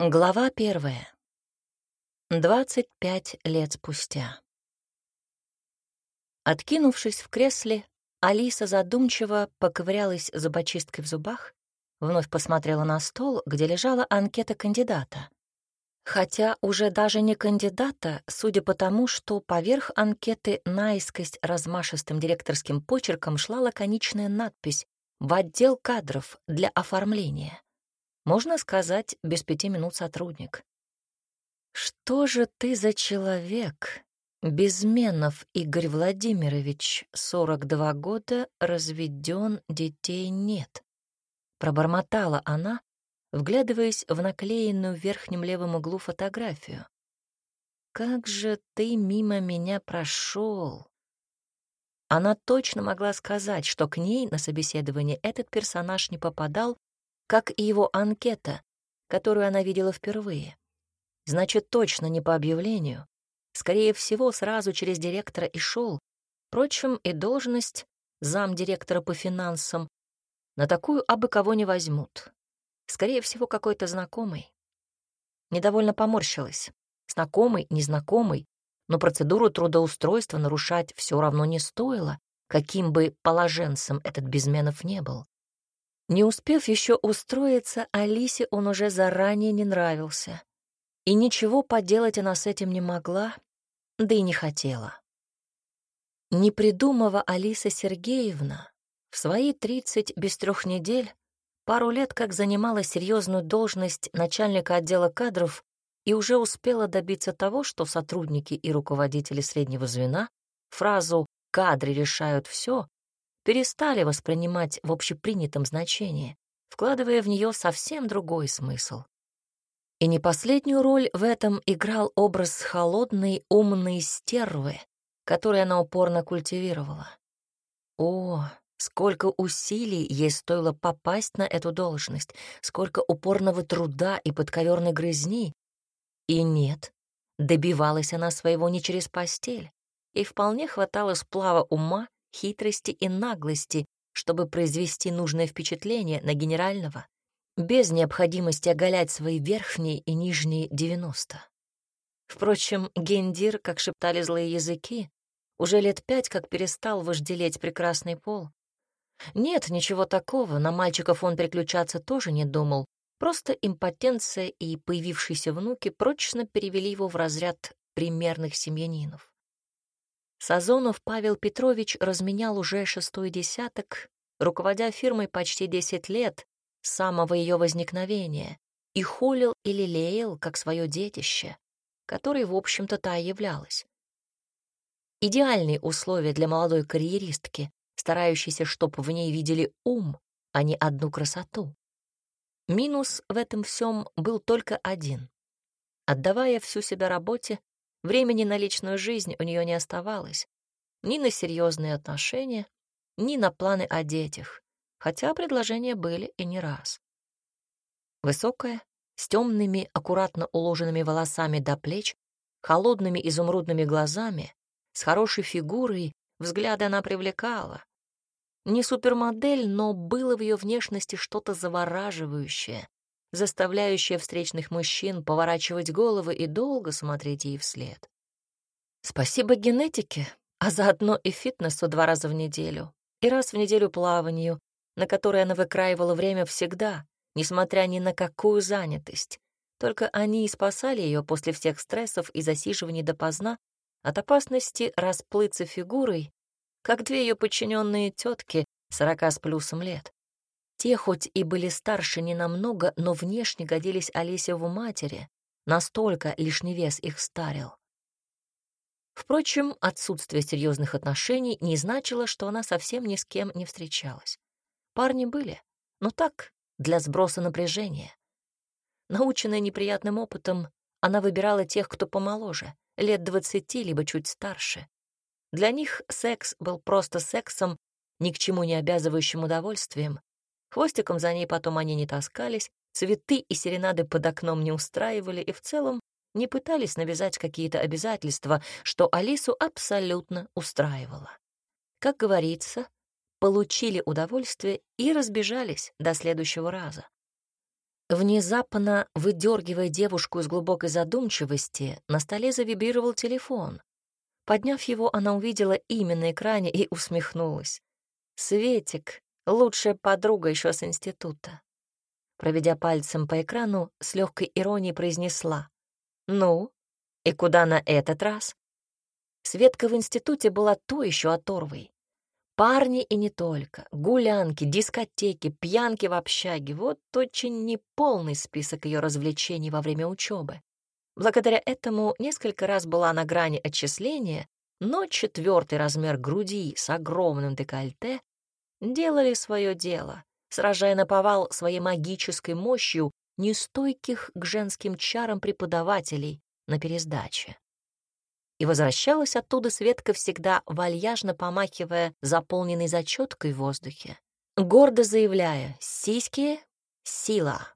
Глава первая. Двадцать пять лет спустя. Откинувшись в кресле, Алиса задумчиво поковырялась зубочисткой в зубах, вновь посмотрела на стол, где лежала анкета кандидата. Хотя уже даже не кандидата, судя по тому, что поверх анкеты наискость размашистым директорским почерком шла лаконичная надпись «В отдел кадров для оформления». Можно сказать, без пяти минут сотрудник. «Что же ты за человек?» Безменов Игорь Владимирович, 42 года, разведен, детей нет. Пробормотала она, вглядываясь в наклеенную в верхнем левом углу фотографию. «Как же ты мимо меня прошел!» Она точно могла сказать, что к ней на собеседование этот персонаж не попадал, как и его анкета, которую она видела впервые. Значит, точно не по объявлению. Скорее всего, сразу через директора и шел. Впрочем, и должность замдиректора по финансам на такую абы кого не возьмут. Скорее всего, какой-то знакомый. Недовольно поморщилась. Знакомый, незнакомый, но процедуру трудоустройства нарушать все равно не стоило, каким бы положенцем этот Безменов не был. Не успев еще устроиться, Алисе он уже заранее не нравился. И ничего поделать она с этим не могла, да и не хотела. Не придумывая Алиса Сергеевна в свои тридцать без трех недель пару лет как занимала серьезную должность начальника отдела кадров и уже успела добиться того, что сотрудники и руководители среднего звена фразу «кадры решают все» перестали воспринимать в общепринятом значении, вкладывая в нее совсем другой смысл. И не последнюю роль в этом играл образ холодной, умной стервы, который она упорно культивировала. О, сколько усилий ей стоило попасть на эту должность, сколько упорного труда и подковерной грызни. И нет, добивалась она своего не через постель, и вполне хватало сплава ума хитрости и наглости, чтобы произвести нужное впечатление на генерального, без необходимости оголять свои верхние и нижние 90. Впрочем, Гендир, как шептали злые языки, уже лет пять как перестал вожделеть прекрасный пол. Нет, ничего такого, на мальчиков он переключаться тоже не думал, просто импотенция и появившиеся внуки прочно перевели его в разряд примерных семьянинов. Сазонов Павел Петрович разменял уже шестой десяток, руководя фирмой почти десять лет с самого ее возникновения, и холил и лелеял как свое детище, которой, в общем-то, та и являлась. Идеальные условия для молодой карьеристки, старающейся, чтоб в ней видели ум, а не одну красоту. Минус в этом всем был только один. Отдавая всю себя работе, Времени на личную жизнь у нее не оставалось. Ни на серьезные отношения, ни на планы о детях, хотя предложения были и не раз. Высокая, с темными, аккуратно уложенными волосами до плеч, холодными изумрудными глазами, с хорошей фигурой, взгляды она привлекала. Не супермодель, но было в ее внешности что-то завораживающее, заставляющая встречных мужчин поворачивать головы и долго смотреть ей вслед. Спасибо генетике, а заодно и фитнесу два раза в неделю, и раз в неделю плаванию, на которое она выкраивала время всегда, несмотря ни на какую занятость. Только они и спасали ее после всех стрессов и засиживаний допоздна от опасности расплыться фигурой, как две ее подчиненные тетки сорока с плюсом лет. Те хоть и были старше ненамного, но внешне годились Олесеву матери, настолько лишний вес их старил. Впрочем, отсутствие серьезных отношений не значило, что она совсем ни с кем не встречалась. Парни были, но так, для сброса напряжения. Наученная неприятным опытом, она выбирала тех, кто помоложе, лет двадцати, либо чуть старше. Для них секс был просто сексом, ни к чему не обязывающим удовольствием, Хвостиком за ней потом они не таскались, цветы и серенады под окном не устраивали и в целом не пытались навязать какие-то обязательства, что Алису абсолютно устраивало. Как говорится, получили удовольствие и разбежались до следующего раза. Внезапно, выдергивая девушку из глубокой задумчивости, на столе завибрировал телефон. Подняв его, она увидела имя на экране и усмехнулась. «Светик, лучшая подруга еще с института». Проведя пальцем по экрану, с легкой иронией произнесла. «Ну, и куда на этот раз?» Светка в институте была то еще оторвой. Парни и не только, гулянки, дискотеки, пьянки в общаге — вот очень неполный список ее развлечений во время учебы. Благодаря этому несколько раз была на грани отчисления, но четвертый размер груди с огромным декольте делали свое дело, сражая на повал своей магической мощью нестойких к женским чарам преподавателей на пересдаче и возвращалась оттуда Светка всегда вальяжно помахивая заполненной зачеткой в воздухе, гордо заявляя «Сиськи — сила».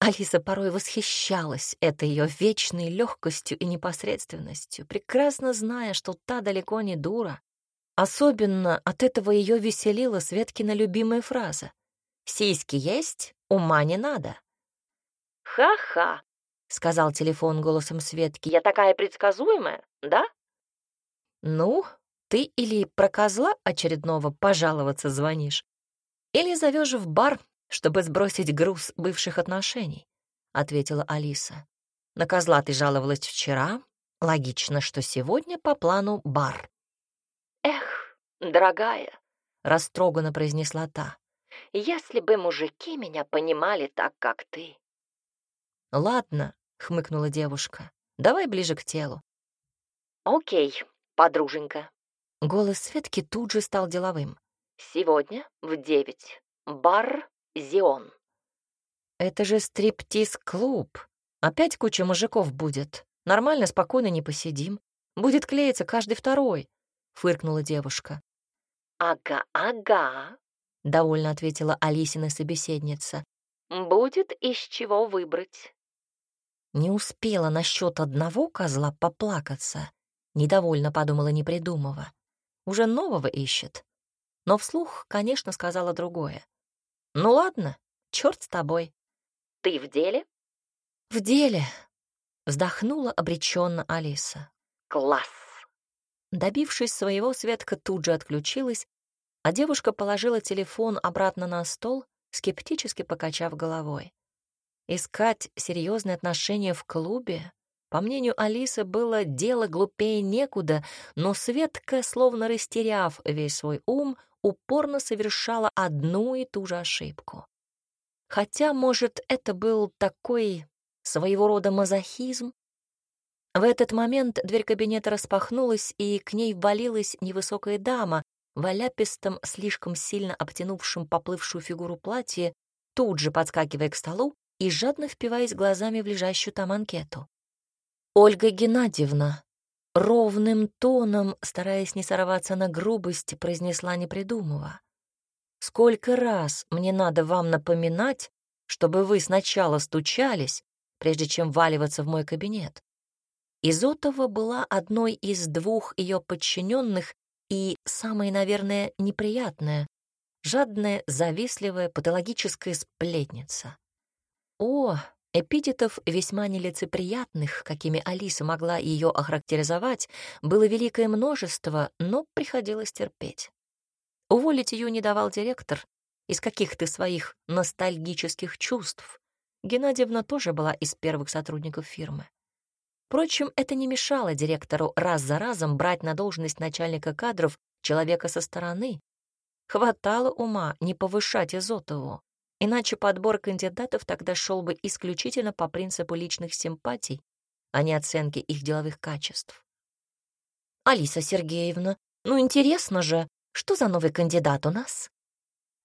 Алиса порой восхищалась этой ее вечной легкостью и непосредственностью, прекрасно зная, что та далеко не дура. Особенно от этого ее веселила Светкина любимая фраза «Сиськи есть, ума не надо». «Ха-ха!» — сказал телефон голосом Светки. «Я такая предсказуемая, да?» «Ну, ты или про козла очередного пожаловаться звонишь, или зовешь в бар, чтобы сбросить груз бывших отношений», — ответила Алиса. «На козла ты жаловалась вчера. Логично, что сегодня по плану бар». «Эх, дорогая», — растроганно произнесла та, «если бы мужики меня понимали так, как ты». «Ладно, хмыкнула девушка. Давай ближе к телу. Окей, подруженька. Голос Светки тут же стал деловым. Сегодня в девять. Бар Зион. Это же стриптиз-клуб. Опять куча мужиков будет. Нормально, спокойно не посидим. Будет клеиться каждый второй, фыркнула девушка. Ага, ага, довольно ответила Алисина собеседница. Будет из чего выбрать. Не успела насчет одного козла поплакаться. Недовольно подумала, не придумывая. Уже нового ищет. Но вслух, конечно, сказала другое. «Ну ладно, черт с тобой. Ты в деле?» «В деле», — вздохнула обреченно Алиса. «Класс!» Добившись своего, Светка тут же отключилась, а девушка положила телефон обратно на стол, скептически покачав головой. Искать серьезные отношения в клубе, по мнению Алисы, было дело глупее некуда, но Светка, словно растеряв весь свой ум, упорно совершала одну и ту же ошибку. Хотя, может, это был такой своего рода мазохизм? В этот момент дверь кабинета распахнулась, и к ней ввалилась невысокая дама в аляпистом, слишком сильно обтянувшем поплывшую фигуру платье, тут же подскакивая к столу и жадно впиваясь глазами в лежащую там анкету. «Ольга Геннадьевна», ровным тоном, стараясь не сорваться на грубость, произнесла не придумывая. «Сколько раз мне надо вам напоминать, чтобы вы сначала стучались, прежде чем валиваться в мой кабинет?» Изотова была одной из двух ее подчиненных и, самое, наверное, неприятное, жадная, завистливая, патологическая сплетница. О, эпитетов весьма нелицеприятных, какими Алиса могла ее охарактеризовать, было великое множество, но приходилось терпеть. Уволить ее не давал директор из каких-то своих ностальгических чувств. Геннадьевна тоже была из первых сотрудников фирмы. Впрочем, это не мешало директору раз за разом брать на должность начальника кадров человека со стороны. Хватало ума не повышать Изотову, Иначе подбор кандидатов тогда шел бы исключительно по принципу личных симпатий, а не оценки их деловых качеств. «Алиса Сергеевна, ну интересно же, что за новый кандидат у нас?»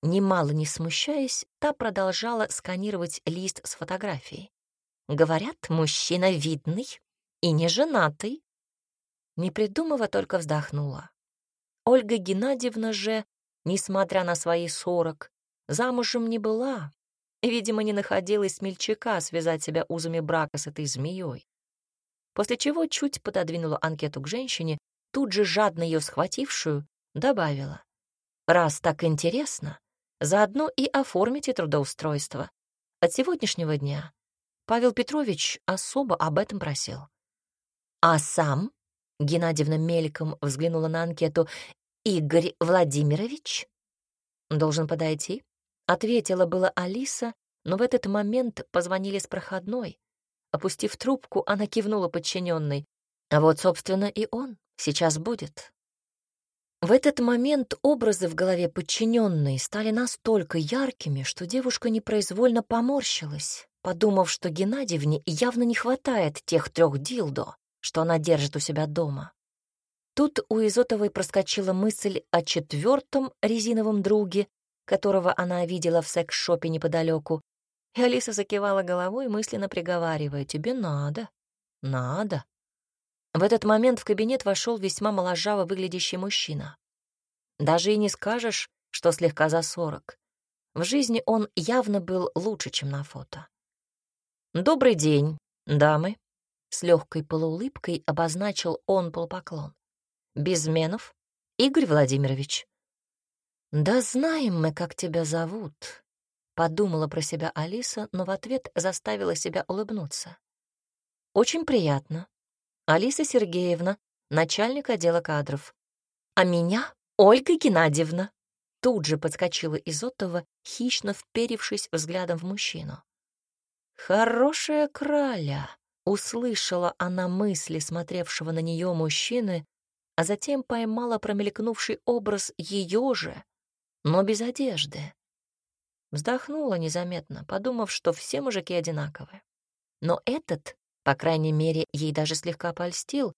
Немало не смущаясь, та продолжала сканировать лист с фотографией. «Говорят, мужчина видный и не женатый». Не придумывая, только вздохнула. Ольга Геннадьевна же, несмотря на свои сорок, Замужем не была. Видимо, не находилась смельчака связать себя узами брака с этой змеей. После чего чуть пододвинула анкету к женщине, тут же жадно ее схватившую, добавила. «Раз так интересно, заодно и оформите трудоустройство. от сегодняшнего дня Павел Петрович особо об этом просил. А сам, Геннадьевна мельком взглянула на анкету, Игорь Владимирович? Должен подойти? Ответила была Алиса, но в этот момент позвонили с проходной. Опустив трубку, она кивнула подчиненной. А вот, собственно, и он сейчас будет. В этот момент образы в голове подчиненной стали настолько яркими, что девушка непроизвольно поморщилась, подумав, что Геннадьевне явно не хватает тех трех дилдо, что она держит у себя дома. Тут у Изотовой проскочила мысль о четвертом резиновом друге, которого она видела в секс-шопе неподалеку, и Алиса закивала головой, мысленно приговаривая, «Тебе надо, надо». В этот момент в кабинет вошел весьма моложаво выглядящий мужчина. Даже и не скажешь, что слегка за сорок. В жизни он явно был лучше, чем на фото. «Добрый день, дамы», — с легкой полуулыбкой обозначил он полупоклон. «Безменов Игорь Владимирович». «Да знаем мы, как тебя зовут», — подумала про себя Алиса, но в ответ заставила себя улыбнуться. «Очень приятно. Алиса Сергеевна, начальник отдела кадров. А меня Ольга Геннадьевна». Тут же подскочила Изотова, хищно вперившись взглядом в мужчину. «Хорошая краля!» — услышала она мысли смотревшего на нее мужчины, а затем поймала промелькнувший образ ее же, но без одежды. Вздохнула незаметно, подумав, что все мужики одинаковы. Но этот, по крайней мере, ей даже слегка польстил.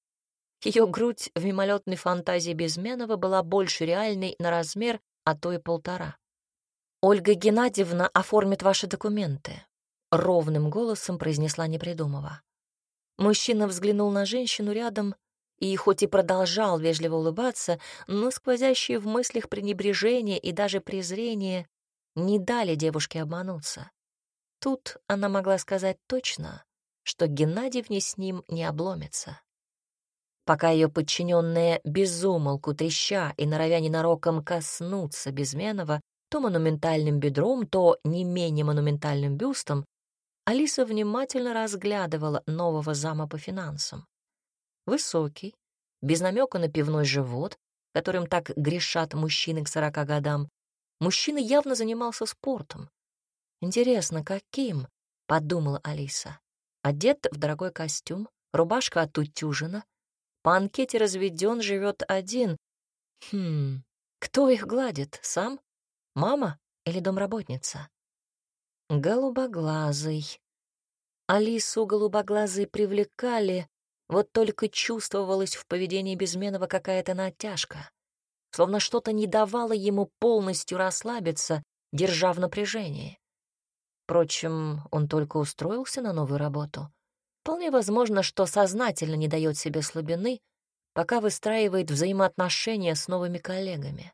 Ее грудь в мимолетной фантазии Безменова была больше реальной на размер, а то и полтора. «Ольга Геннадьевна оформит ваши документы», — ровным голосом произнесла Непридумова. Мужчина взглянул на женщину рядом и, хоть и продолжал вежливо улыбаться, но сквозящие в мыслях пренебрежение и даже презрение не дали девушке обмануться. Тут она могла сказать точно, что Геннадьевне с ним не обломится. Пока ее подчиненные безумолку треща и норовя ненароком коснуться Безменова то монументальным бедром, то не менее монументальным бюстом, Алиса внимательно разглядывала нового зама по финансам. Высокий, без намека на пивной живот, которым так грешат мужчины к сорока годам, мужчина явно занимался спортом. «Интересно, каким?» — подумала Алиса. Одет в дорогой костюм, рубашка отутюжена, по анкете разведен, живет один. Хм, кто их гладит, сам? Мама или домработница? Голубоглазый. Алису голубоглазые привлекали, вот только чувствовалась в поведении Безменова какая-то натяжка, словно что-то не давало ему полностью расслабиться, держа в напряжении. Впрочем, он только устроился на новую работу. Вполне возможно, что сознательно не дает себе слабины, пока выстраивает взаимоотношения с новыми коллегами.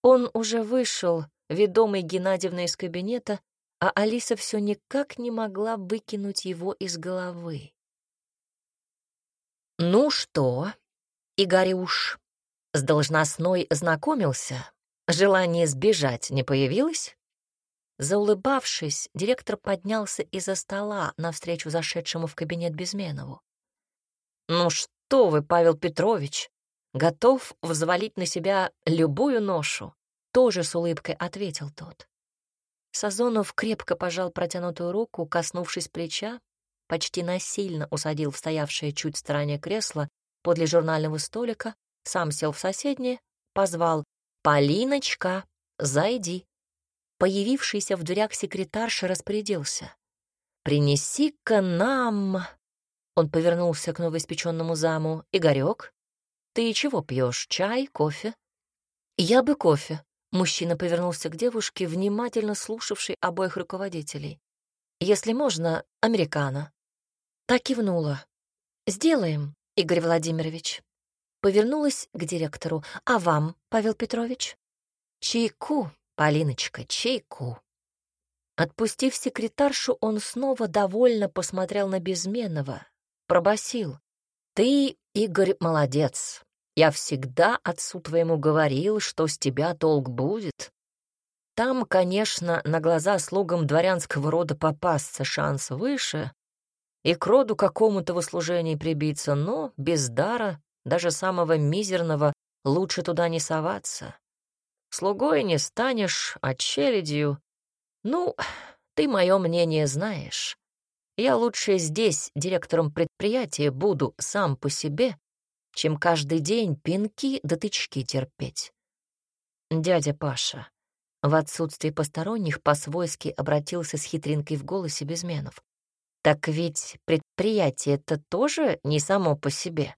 Он уже вышел, ведомый Геннадьевной из кабинета, а Алиса все никак не могла выкинуть его из головы. «Ну что, Игорюш, с должностной знакомился? Желание сбежать не появилось?» Заулыбавшись, директор поднялся из-за стола навстречу зашедшему в кабинет Безменову. «Ну что вы, Павел Петрович, готов взвалить на себя любую ношу?» Тоже с улыбкой ответил тот. Сазонов крепко пожал протянутую руку, коснувшись плеча, почти насильно усадил в стоявшее чуть в стороне кресло подле журнального столика, сам сел в соседнее, позвал «Полиночка, зайди». Появившийся в дверях секретарша распорядился. «Принеси-ка нам...» Он повернулся к новоиспеченному заму. «Игорек, ты чего пьешь? Чай, кофе?» «Я бы кофе», Мужчина повернулся к девушке, внимательно слушавшей обоих руководителей. «Если можно, американо». Так кивнула. «Сделаем, Игорь Владимирович». Повернулась к директору. «А вам, Павел Петрович?» «Чайку, Полиночка, чайку». Отпустив секретаршу, он снова довольно посмотрел на Безменного, пробасил: «Ты, Игорь, молодец. Я всегда отцу твоему говорил, что с тебя толк будет. Там, конечно, на глаза слугам дворянского рода попасться шанс выше и к роду какому-то в услужении прибиться, но без дара, даже самого мизерного, лучше туда не соваться. Слугой не станешь, а челядью... Ну, ты мое мнение знаешь. Я лучше здесь директором предприятия буду сам по себе, чем каждый день пинки да тычки терпеть. Дядя Паша в отсутствии посторонних по-свойски обратился с хитринкой в голосе Безменов. Так ведь предприятие-то тоже не само по себе.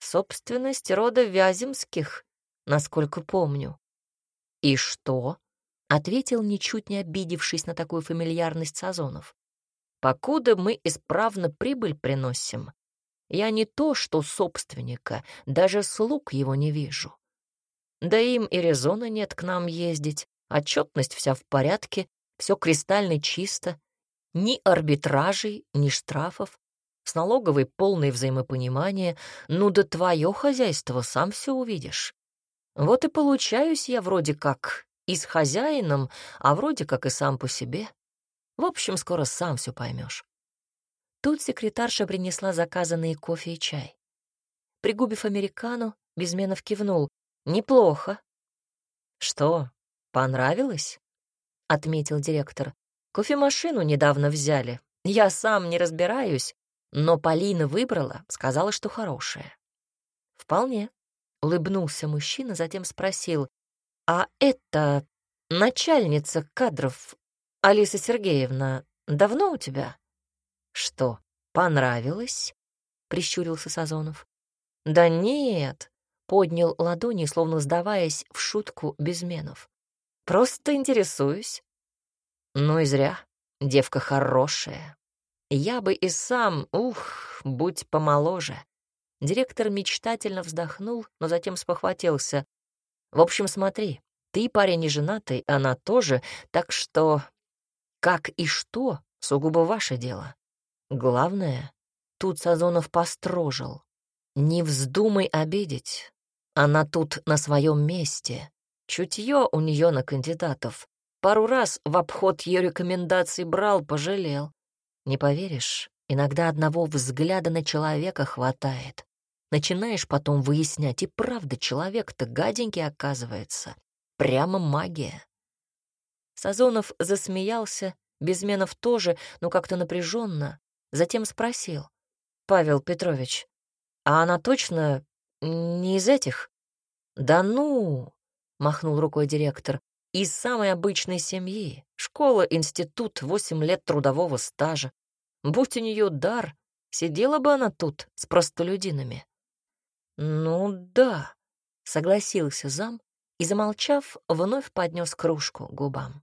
Собственность рода Вяземских, насколько помню. «И что?» — ответил, ничуть не обидевшись на такую фамильярность Сазонов. «Покуда мы исправно прибыль приносим, я не то что собственника, даже слуг его не вижу. Да им и резона нет к нам ездить, отчетность вся в порядке, все кристально чисто, ни арбитражей, ни штрафов, с налоговой полное взаимопонимание, ну да твое хозяйство, сам все увидишь. Вот и получаюсь я вроде как и с хозяином, а вроде как и сам по себе. В общем, скоро сам все поймешь. Тут секретарша принесла заказанные кофе и чай. Пригубив американу, Безменов кивнул. «Неплохо». «Что, понравилось?» — отметил директор. «Кофемашину недавно взяли. Я сам не разбираюсь, но Полина выбрала, сказала, что хорошая». «Вполне», — улыбнулся мужчина, затем спросил. «А это начальница кадров, Алиса Сергеевна, давно у тебя?» «Что, понравилось?» — прищурился Сазонов. «Да нет», — поднял ладони, словно сдаваясь в шутку безменов. «Просто интересуюсь». «Ну и зря, девка хорошая. Я бы и сам, ух, будь помоложе». Директор мечтательно вздохнул, но затем спохватился. «В общем, смотри, ты парень не женатый, она тоже, так что как и что — сугубо ваше дело. Главное, тут Сазонов построжил. Не вздумай обидеть. Она тут на своем месте. Чутье у нее на кандидатов. Пару раз в обход ее рекомендаций брал, пожалел. Не поверишь, иногда одного взгляда на человека хватает. Начинаешь потом выяснять, и правда, человек-то гаденький оказывается. Прямо магия. Сазонов засмеялся, Безменов тоже, но как-то напряженно, Затем спросил. «Павел Петрович, а она точно не из этих?» «Да ну!» — махнул рукой директор. «Из самой обычной семьи. Школа, институт, восемь лет трудового стажа. Будь у нее дар, сидела бы она тут с простолюдинами». «Ну да», — согласился зам и, замолчав, вновь поднес кружку губам.